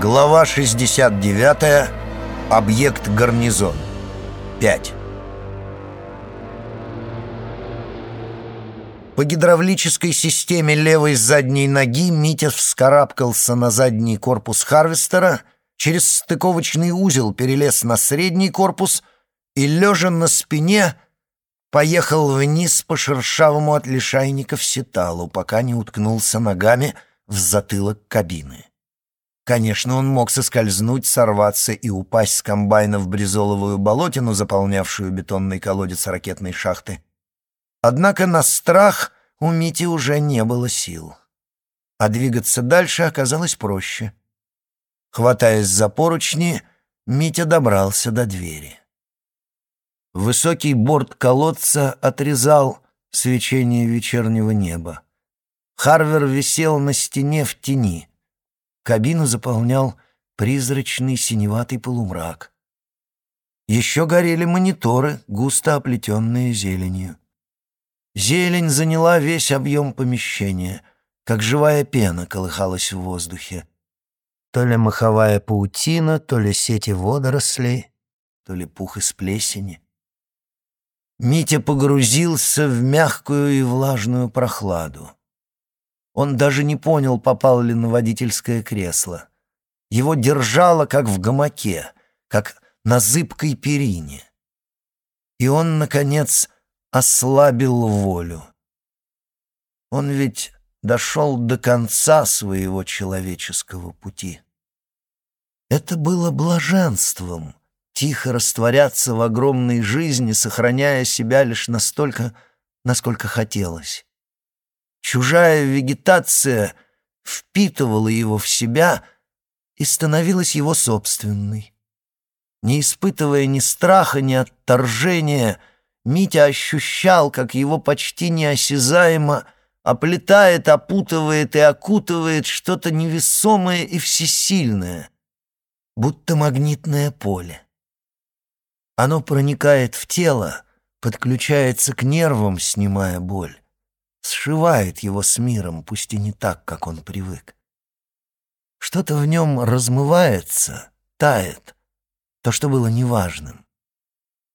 Глава 69. Объект гарнизон. 5. По гидравлической системе левой задней ноги Митя вскарабкался на задний корпус Харвестера, через стыковочный узел перелез на средний корпус и, лежа на спине, поехал вниз по шершавому от лишайников сеталу, пока не уткнулся ногами в затылок кабины. Конечно, он мог соскользнуть, сорваться и упасть с комбайна в бризоловую болотину, заполнявшую бетонный колодец ракетной шахты. Однако на страх у Мити уже не было сил. А двигаться дальше оказалось проще. Хватаясь за поручни, Митя добрался до двери. Высокий борт колодца отрезал свечение вечернего неба. Харвер висел на стене в тени. Кабину заполнял призрачный синеватый полумрак. Еще горели мониторы, густо оплетенные зеленью. Зелень заняла весь объем помещения, как живая пена колыхалась в воздухе. То ли маховая паутина, то ли сети водорослей, то ли пух из плесени. Митя погрузился в мягкую и влажную прохладу. Он даже не понял, попал ли на водительское кресло. Его держало, как в гамаке, как на зыбкой перине. И он, наконец, ослабил волю. Он ведь дошел до конца своего человеческого пути. Это было блаженством — тихо растворяться в огромной жизни, сохраняя себя лишь настолько, насколько хотелось. Чужая вегетация впитывала его в себя и становилась его собственной. Не испытывая ни страха, ни отторжения, Митя ощущал, как его почти неосязаемо оплетает, опутывает и окутывает что-то невесомое и всесильное, будто магнитное поле. Оно проникает в тело, подключается к нервам, снимая боль сшивает его с миром, пусть и не так, как он привык. Что-то в нем размывается, тает, то, что было неважным.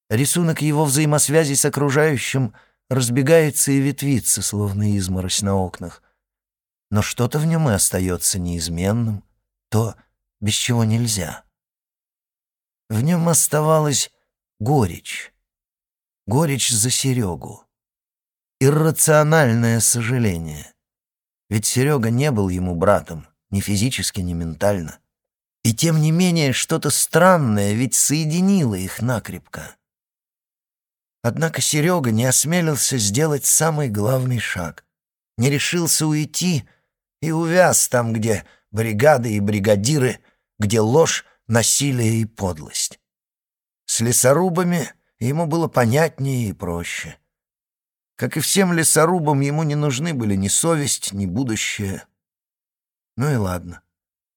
Рисунок его взаимосвязи с окружающим разбегается и ветвится, словно изморозь на окнах. Но что-то в нем и остается неизменным, то, без чего нельзя. В нем оставалась горечь. Горечь за Серегу иррациональное сожаление. Ведь Серега не был ему братом, ни физически, ни ментально. И тем не менее что-то странное ведь соединило их накрепко. Однако Серега не осмелился сделать самый главный шаг. Не решился уйти и увяз там, где бригады и бригадиры, где ложь, насилие и подлость. С лесорубами ему было понятнее и проще — как и всем лесорубам, ему не нужны были ни совесть, ни будущее. Ну и ладно.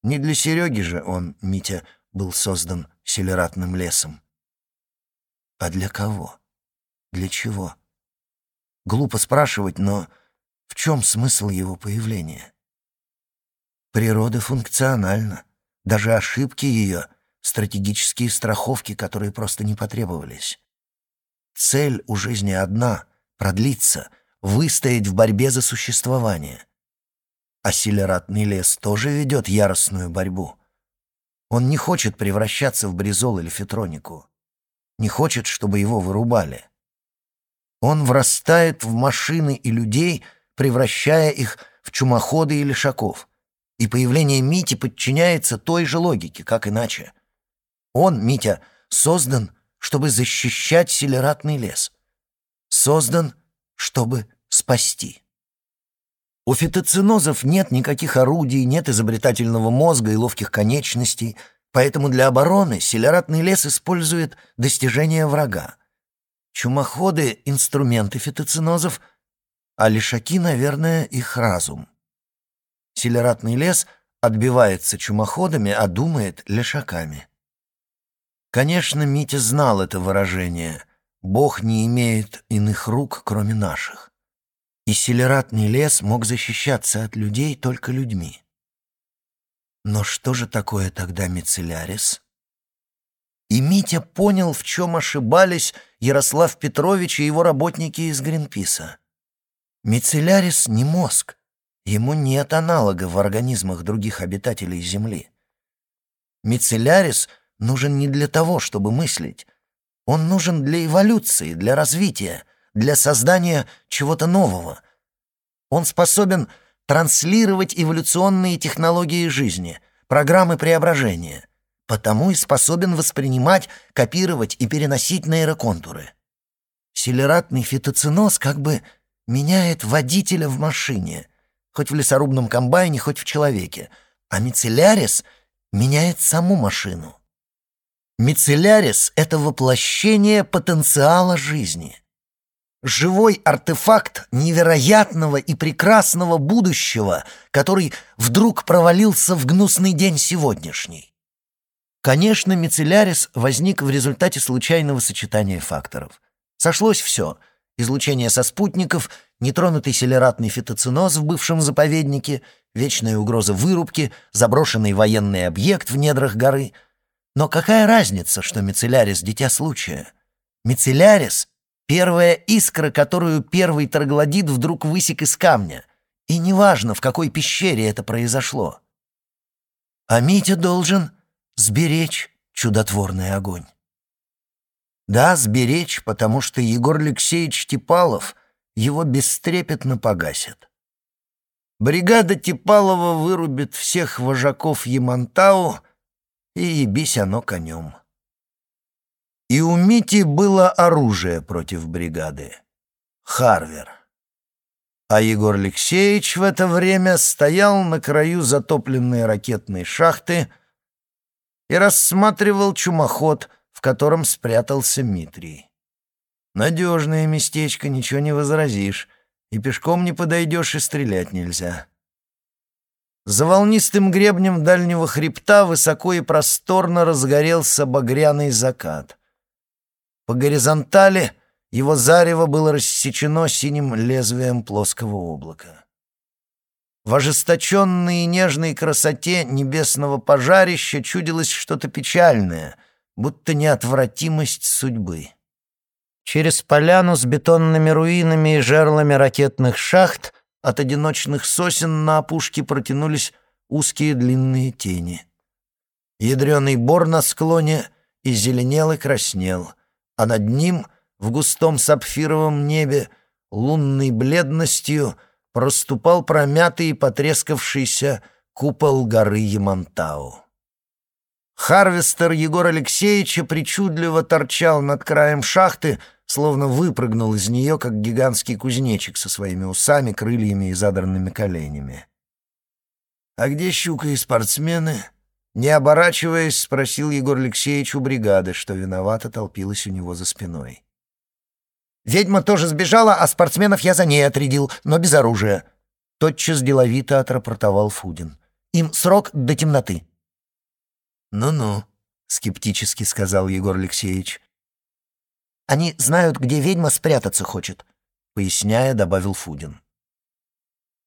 Не для Сереги же он, Митя, был создан селератным лесом. А для кого? Для чего? Глупо спрашивать, но в чем смысл его появления? Природа функциональна. Даже ошибки ее — стратегические страховки, которые просто не потребовались. Цель у жизни одна — продлиться, выстоять в борьбе за существование. А лес тоже ведет яростную борьбу. Он не хочет превращаться в бризол или фетронику. Не хочет, чтобы его вырубали. Он врастает в машины и людей, превращая их в чумоходы или шаков. И появление Мити подчиняется той же логике, как иначе. Он, Митя, создан, чтобы защищать селератный лес создан, чтобы спасти. У фитоцинозов нет никаких орудий, нет изобретательного мозга и ловких конечностей, поэтому для обороны селератный лес использует достижения врага. Чумоходы — инструменты фитоцинозов, а лишаки, наверное, их разум. Селератный лес отбивается чумоходами, а думает лишаками. Конечно, Митя знал это выражение — Бог не имеет иных рук, кроме наших. И селератный лес мог защищаться от людей только людьми. Но что же такое тогда мицеллярис? И Митя понял, в чем ошибались Ярослав Петрович и его работники из Гринписа. Мицеллярис не мозг. Ему нет аналога в организмах других обитателей Земли. Мицеллярис нужен не для того, чтобы мыслить. Он нужен для эволюции, для развития, для создания чего-то нового. Он способен транслировать эволюционные технологии жизни, программы преображения, потому и способен воспринимать, копировать и переносить нейроконтуры. Селератный фитоциноз как бы меняет водителя в машине — хоть в лесорубном комбайне, хоть в человеке, а мицеллярис меняет саму машину. Мицеллярис — это воплощение потенциала жизни. Живой артефакт невероятного и прекрасного будущего, который вдруг провалился в гнусный день сегодняшний. Конечно, мицеллярис возник в результате случайного сочетания факторов. Сошлось все — излучение со спутников — нетронутый селератный фитоциноз в бывшем заповеднике, вечная угроза вырубки, заброшенный военный объект в недрах горы. Но какая разница, что мицеллярис — дитя случая? Мицеллярис — первая искра, которую первый троглодит вдруг высек из камня. И неважно, в какой пещере это произошло. А Митя должен сберечь чудотворный огонь. Да, сберечь, потому что Егор Алексеевич Типалов — его бестрепетно погасят. Бригада Типалова вырубит всех вожаков Ямантау, и ебись оно конем. И у Мити было оружие против бригады — Харвер. А Егор Алексеевич в это время стоял на краю затопленной ракетной шахты и рассматривал чумоход, в котором спрятался Митрий. Надежное местечко, ничего не возразишь. И пешком не подойдешь, и стрелять нельзя. За волнистым гребнем дальнего хребта высоко и просторно разгорелся багряный закат. По горизонтали его зарево было рассечено синим лезвием плоского облака. В ожесточенной и нежной красоте небесного пожарища чудилось что-то печальное, будто неотвратимость судьбы. Через поляну с бетонными руинами и жерлами ракетных шахт от одиночных сосен на опушке протянулись узкие длинные тени. Ядреный бор на склоне и зеленел и краснел, а над ним, в густом сапфировом небе, лунной бледностью проступал промятый и потрескавшийся купол горы Ямантау. Харвестер Егора Алексеевича причудливо торчал над краем шахты, словно выпрыгнул из нее, как гигантский кузнечик со своими усами, крыльями и задранными коленями. «А где щука и спортсмены?» Не оборачиваясь, спросил Егор Алексеевич у бригады, что виновато толпилась у него за спиной. «Ведьма тоже сбежала, а спортсменов я за ней отрядил, но без оружия», — тотчас деловито отрапортовал Фудин. «Им срок до темноты». «Ну-ну», — скептически сказал Егор Алексеевич. Они знают, где ведьма спрятаться хочет», — поясняя, добавил Фудин.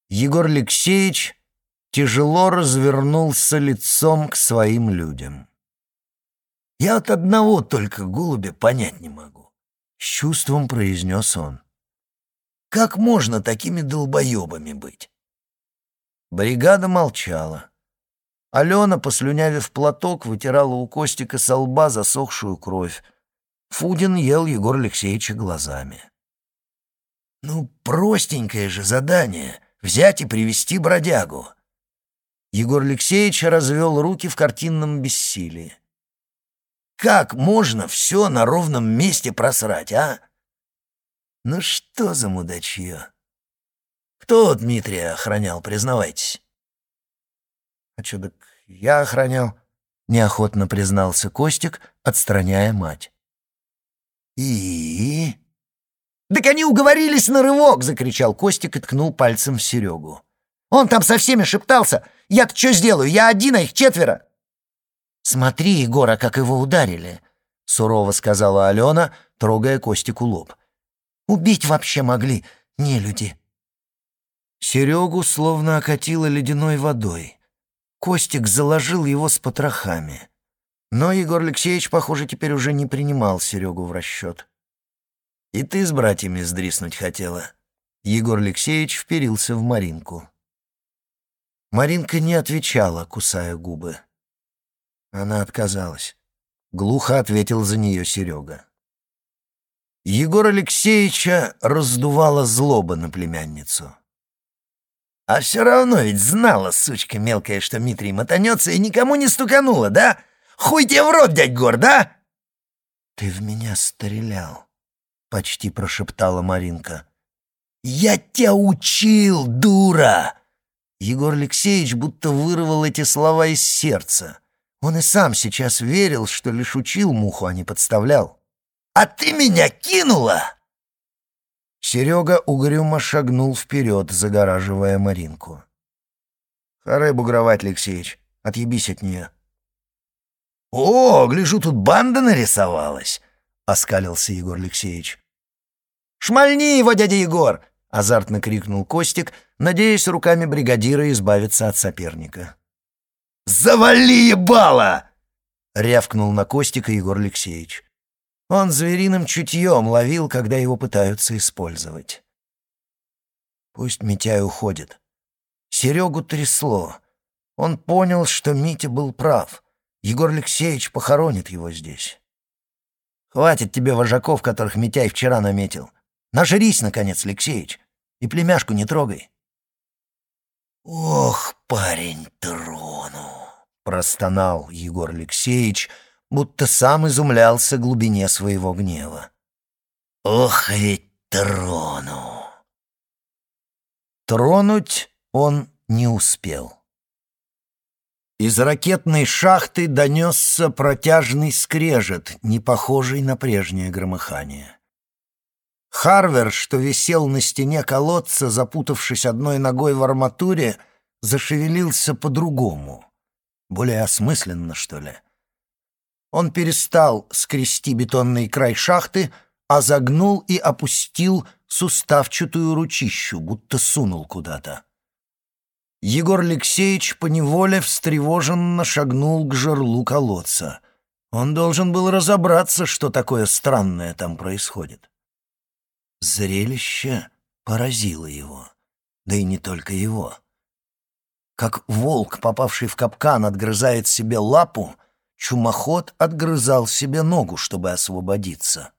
Егор Алексеевич тяжело развернулся лицом к своим людям. «Я от одного только голубя понять не могу», — с чувством произнес он. «Как можно такими долбоебами быть?» Бригада молчала. Алена, послюнявив платок, вытирала у Костика со лба засохшую кровь. Фудин ел Егор Алексеевича глазами. «Ну, простенькое же задание — взять и привести бродягу». Егор Алексеевич развел руки в картинном бессилии. «Как можно все на ровном месте просрать, а? Ну что за мудачье? Кто Дмитрия охранял, признавайтесь?» «А что, так я охранял?» — неохотно признался Костик, отстраняя мать. «И?» «Так они уговорились на рывок!» — закричал Костик и ткнул пальцем в Серегу. «Он там со всеми шептался! Я-то что сделаю? Я один, а их четверо!» «Смотри, Егора, как его ударили!» — сурово сказала Алена, трогая Костику лоб. «Убить вообще могли, не люди!» Серегу словно окатило ледяной водой. Костик заложил его с потрохами. Но Егор Алексеевич, похоже, теперь уже не принимал Серегу в расчет. «И ты с братьями сдриснуть хотела?» Егор Алексеевич вперился в Маринку. Маринка не отвечала, кусая губы. Она отказалась. Глухо ответил за нее Серега. Егор Алексеевича раздувала злоба на племянницу. «А все равно ведь знала, сучка мелкая, что Митрий мотанется и никому не стуканула, да? Хуй тебе в рот, дядь Гор, да?» «Ты в меня стрелял», — почти прошептала Маринка. «Я тебя учил, дура!» Егор Алексеевич будто вырвал эти слова из сердца. Он и сам сейчас верил, что лишь учил муху, а не подставлял. «А ты меня кинула!» Серега угрюмо шагнул вперед, загораживая Маринку. «Харе бугровать, Алексеич, отъебись от нее». «О, гляжу, тут банда нарисовалась!» — оскалился Егор Алексеевич. «Шмальни его, дядя Егор!» — азартно крикнул Костик, надеясь руками бригадира избавиться от соперника. «Завали ебало!» — рявкнул на Костика Егор Алексеевич. Он звериным чутьем ловил, когда его пытаются использовать. Пусть Митяй уходит. Серегу трясло. Он понял, что Митя был прав. Егор Алексеевич похоронит его здесь. Хватит тебе вожаков, которых Митяй вчера наметил. Нажрись, наконец, Алексеевич, и племяшку не трогай. «Ох, парень, трону!» — простонал Егор Алексеевич — будто сам изумлялся глубине своего гнева. «Ох, ведь трону!» Тронуть он не успел. Из ракетной шахты донесся протяжный скрежет, не похожий на прежнее громыхание. Харвер, что висел на стене колодца, запутавшись одной ногой в арматуре, зашевелился по-другому. Более осмысленно, что ли. Он перестал скрести бетонный край шахты, а загнул и опустил суставчатую ручищу, будто сунул куда-то. Егор Алексеевич поневоле встревоженно шагнул к жерлу колодца. Он должен был разобраться, что такое странное там происходит. Зрелище поразило его, да и не только его. Как волк, попавший в капкан, отгрызает себе лапу — Чумоход отгрызал себе ногу, чтобы освободиться.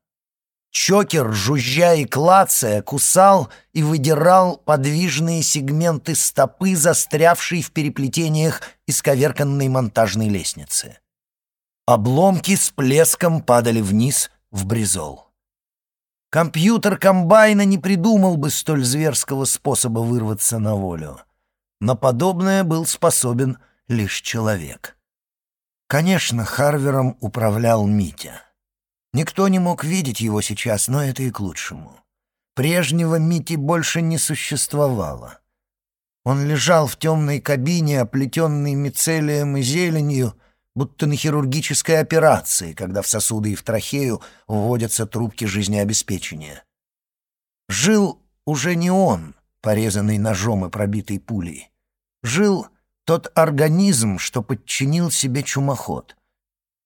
Чокер, жужжа и клацая, кусал и выдирал подвижные сегменты стопы, застрявшей в переплетениях исковерканной монтажной лестницы. Обломки с плеском падали вниз в бризол. Компьютер комбайна не придумал бы столь зверского способа вырваться на волю. На подобное был способен лишь человек. Конечно, Харвером управлял Митя. Никто не мог видеть его сейчас, но это и к лучшему. Прежнего Мити больше не существовало. Он лежал в темной кабине, оплетенной мицелием и зеленью, будто на хирургической операции, когда в сосуды и в трахею вводятся трубки жизнеобеспечения. Жил уже не он, порезанный ножом и пробитый пулей. Жил тот организм, что подчинил себе чумоход.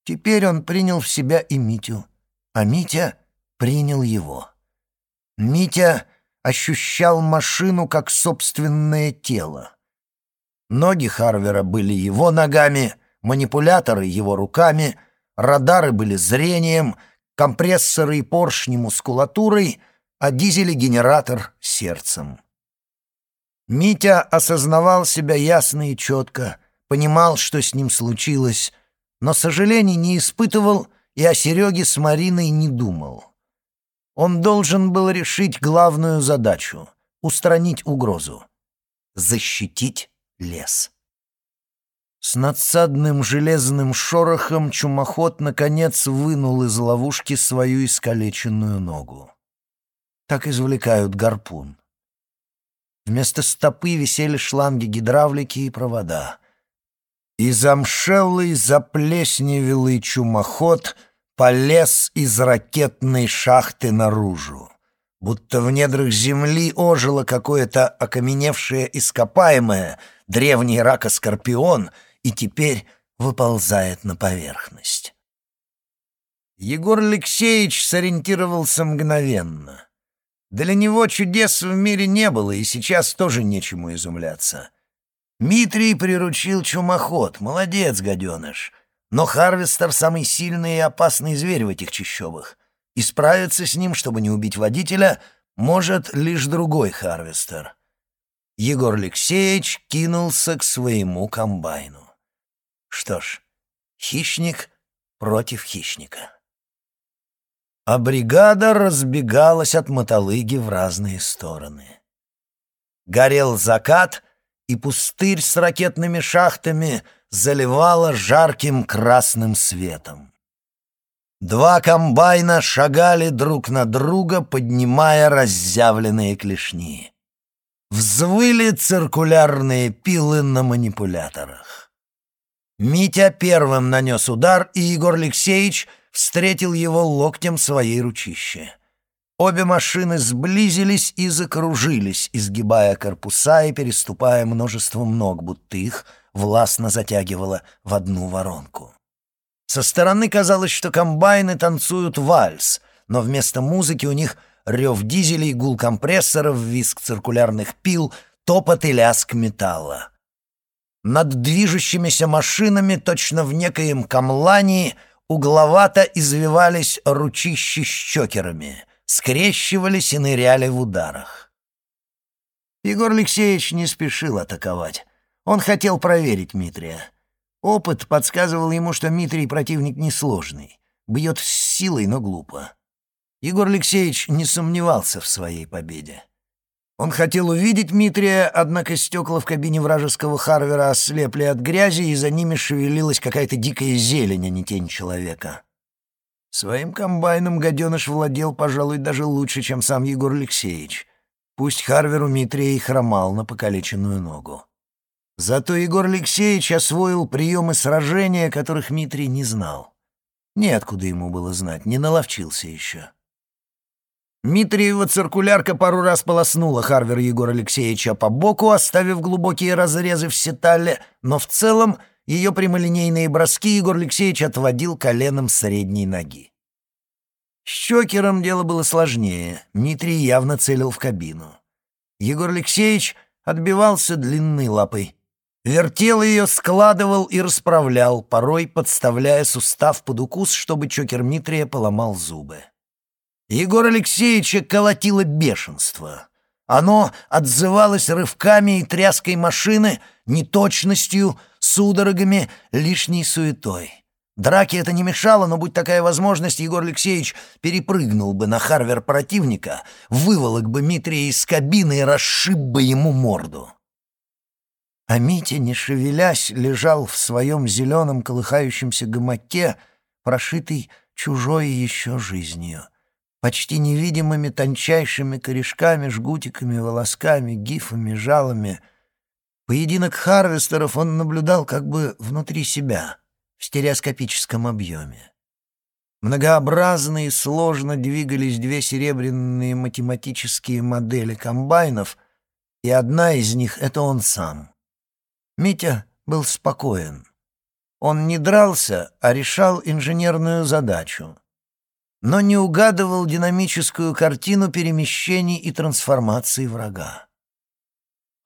Теперь он принял в себя и Митю, а Митя принял его. Митя ощущал машину как собственное тело. Ноги Харвера были его ногами, манипуляторы его руками, радары были зрением, компрессоры и поршни мускулатурой, а дизель-генератор — сердцем. Митя осознавал себя ясно и четко, понимал, что с ним случилось, но сожалений не испытывал и о Сереге с Мариной не думал. Он должен был решить главную задачу — устранить угрозу, защитить лес. С надсадным железным шорохом чумоход наконец вынул из ловушки свою искалеченную ногу. Так извлекают гарпун. Вместо стопы висели шланги гидравлики и провода. И замшелый, заплесневелый чумоход полез из ракетной шахты наружу. Будто в недрах земли ожило какое-то окаменевшее ископаемое, древний ракоскорпион и теперь выползает на поверхность. Егор Алексеевич сориентировался мгновенно. Для него чудес в мире не было, и сейчас тоже нечему изумляться. Митрий приручил чумоход, молодец, гаденыш. Но Харвестер — самый сильный и опасный зверь в этих чащобах. И справиться с ним, чтобы не убить водителя, может лишь другой Харвестер. Егор Алексеевич кинулся к своему комбайну. Что ж, хищник против хищника. А бригада разбегалась от мотолыги в разные стороны. Горел закат, и пустырь с ракетными шахтами заливало жарким красным светом. Два комбайна шагали друг на друга, поднимая разъявленные клешни. Взвыли циркулярные пилы на манипуляторах. Митя первым нанес удар, и Егор Алексеевич встретил его локтем своей ручище. Обе машины сблизились и закружились, изгибая корпуса и переступая множеством ног, будто их властно затягивало в одну воронку. Со стороны казалось, что комбайны танцуют вальс, но вместо музыки у них рев дизелей, гул компрессоров, визг циркулярных пил, топот и лязг металла. Над движущимися машинами, точно в некоем камлании, угловато извивались ручищи с чокерами, скрещивались и ныряли в ударах. Егор Алексеевич не спешил атаковать. Он хотел проверить Митрия. Опыт подсказывал ему, что Митрий противник несложный, бьет с силой, но глупо. Егор Алексеевич не сомневался в своей победе. Он хотел увидеть Митрия, однако стекла в кабине вражеского Харвера ослепли от грязи, и за ними шевелилась какая-то дикая зелень, а не тень человека. Своим комбайном гаденыш владел, пожалуй, даже лучше, чем сам Егор Алексеевич. Пусть Харвер у Митрия и хромал на покалеченную ногу. Зато Егор Алексеевич освоил приемы сражения, которых Митрий не знал. Неоткуда ему было знать, не наловчился еще. Митриева циркулярка пару раз полоснула Харвер Егора Алексеевича по боку, оставив глубокие разрезы в сетале, но в целом ее прямолинейные броски Егор Алексеевич отводил коленом средней ноги. С Чокером дело было сложнее. Митрий явно целил в кабину. Егор Алексеевич отбивался длинной лапой. Вертел ее, складывал и расправлял, порой подставляя сустав под укус, чтобы Чокер Митрия поломал зубы. Егор Алексеевича колотило бешенство. Оно отзывалось рывками и тряской машины, неточностью, судорогами, лишней суетой. Драке это не мешало, но будь такая возможность, Егор Алексеевич перепрыгнул бы на харвер противника, выволок бы Митрия из кабины и расшиб бы ему морду. А Митя, не шевелясь, лежал в своем зеленом колыхающемся гамаке, прошитый чужой еще жизнью — почти невидимыми тончайшими корешками, жгутиками, волосками, гифами, жалами. Поединок харвестеров он наблюдал как бы внутри себя, в стереоскопическом объеме. Многообразно и сложно двигались две серебряные математические модели комбайнов, и одна из них — это он сам. Митя был спокоен. Он не дрался, а решал инженерную задачу — но не угадывал динамическую картину перемещений и трансформаций врага.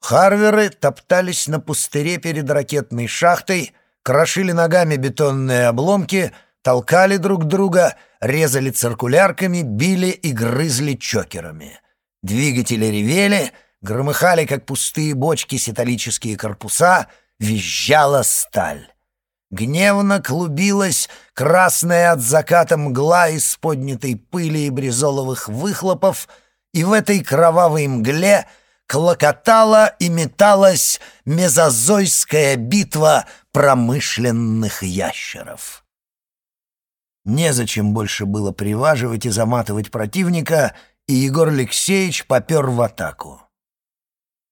Харверы топтались на пустыре перед ракетной шахтой, крошили ногами бетонные обломки, толкали друг друга, резали циркулярками, били и грызли чокерами. Двигатели ревели, громыхали, как пустые бочки, сеталические корпуса, визжала сталь. Гневно клубилась красная от заката мгла из поднятой пыли и бризоловых выхлопов, и в этой кровавой мгле клокотала и металась мезозойская битва промышленных ящеров. Незачем больше было приваживать и заматывать противника, и Егор Алексеевич попер в атаку.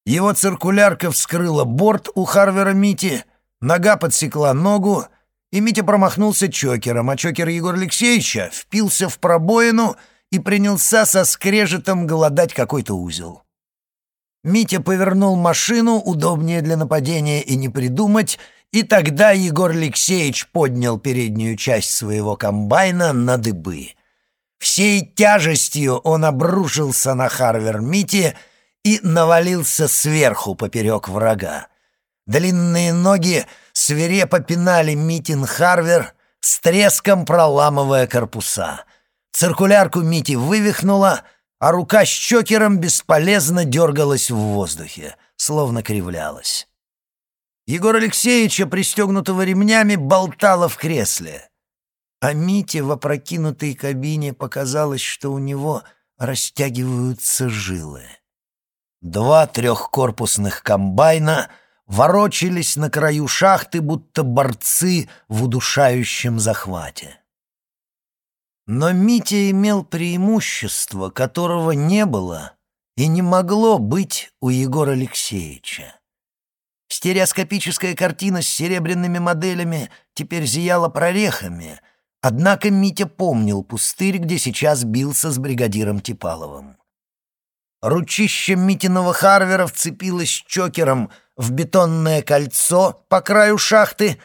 Его циркулярка вскрыла борт у Харвера Мити — Нога подсекла ногу, и Митя промахнулся чокером, а чокер Егора Алексеевича впился в пробоину и принялся со скрежетом голодать какой-то узел. Митя повернул машину, удобнее для нападения и не придумать, и тогда Егор Алексеевич поднял переднюю часть своего комбайна на дыбы. Всей тяжестью он обрушился на Харвер Мити и навалился сверху поперек врага. Длинные ноги свирепо пинали Митин Харвер, с треском проламывая корпуса. Циркулярку Мити вывихнула, а рука с чокером бесполезно дергалась в воздухе, словно кривлялась. Егор Алексеевича, пристегнутого ремнями, болтало в кресле. А Мите в опрокинутой кабине показалось, что у него растягиваются жилы. Два трехкорпусных комбайна ворочались на краю шахты, будто борцы в удушающем захвате. Но Митя имел преимущество, которого не было и не могло быть у Егора Алексеевича. Стереоскопическая картина с серебряными моделями теперь зияла прорехами, однако Митя помнил пустырь, где сейчас бился с бригадиром Типаловым. Ручище Митиного Харвера вцепилось чокером в бетонное кольцо по краю шахты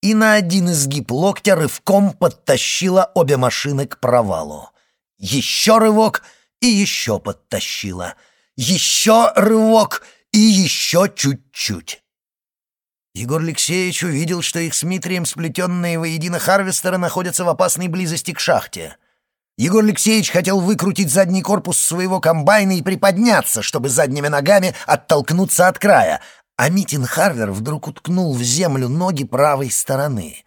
и на один изгиб локтя рывком подтащила обе машины к провалу. Еще рывок и еще подтащила. Еще рывок — и еще чуть-чуть. Егор Алексеевич увидел, что их с Митрием сплетенные воедино Харвестеры находятся в опасной близости к шахте. Егор Алексеевич хотел выкрутить задний корпус своего комбайна и приподняться, чтобы задними ногами оттолкнуться от края, а Митин Харвер вдруг уткнул в землю ноги правой стороны.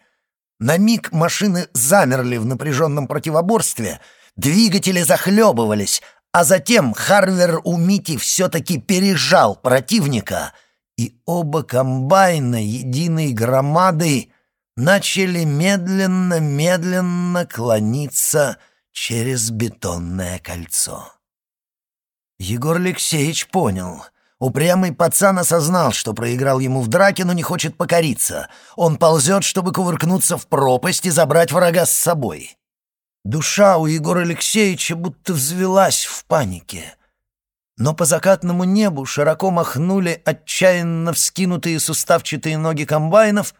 На миг машины замерли в напряженном противоборстве, двигатели захлебывались, а затем Харвер у Мити все-таки пережал противника, и оба комбайна единой громадой начали медленно-медленно клониться через бетонное кольцо. Егор Алексеевич понял. Упрямый пацан осознал, что проиграл ему в драке, но не хочет покориться. Он ползет, чтобы кувыркнуться в пропасть и забрать врага с собой. Душа у Егора Алексеевича будто взвелась в панике. Но по закатному небу широко махнули отчаянно вскинутые суставчатые ноги комбайнов,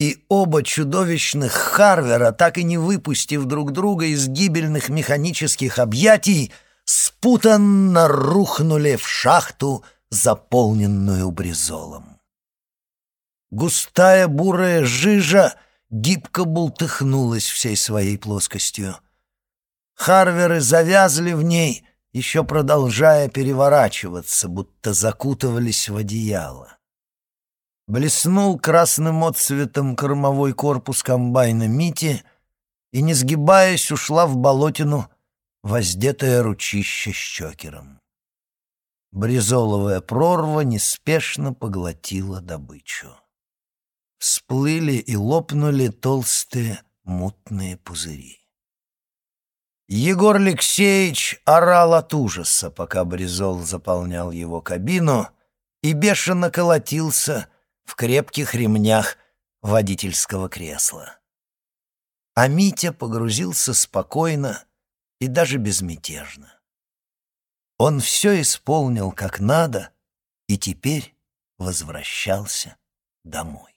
и оба чудовищных Харвера, так и не выпустив друг друга из гибельных механических объятий, спутанно рухнули в шахту, заполненную бризолом. Густая бурая жижа — гибко бултыхнулась всей своей плоскостью. Харверы завязли в ней, еще продолжая переворачиваться, будто закутывались в одеяло. Блеснул красным отцветом кормовой корпус комбайна Мити и, не сгибаясь, ушла в болотину воздетое ручище с чокером. Бризоловая прорва неспешно поглотила добычу всплыли и лопнули толстые мутные пузыри. Егор Алексеевич орал от ужаса, пока Бризол заполнял его кабину и бешено колотился в крепких ремнях водительского кресла. А Митя погрузился спокойно и даже безмятежно. Он все исполнил как надо и теперь возвращался домой.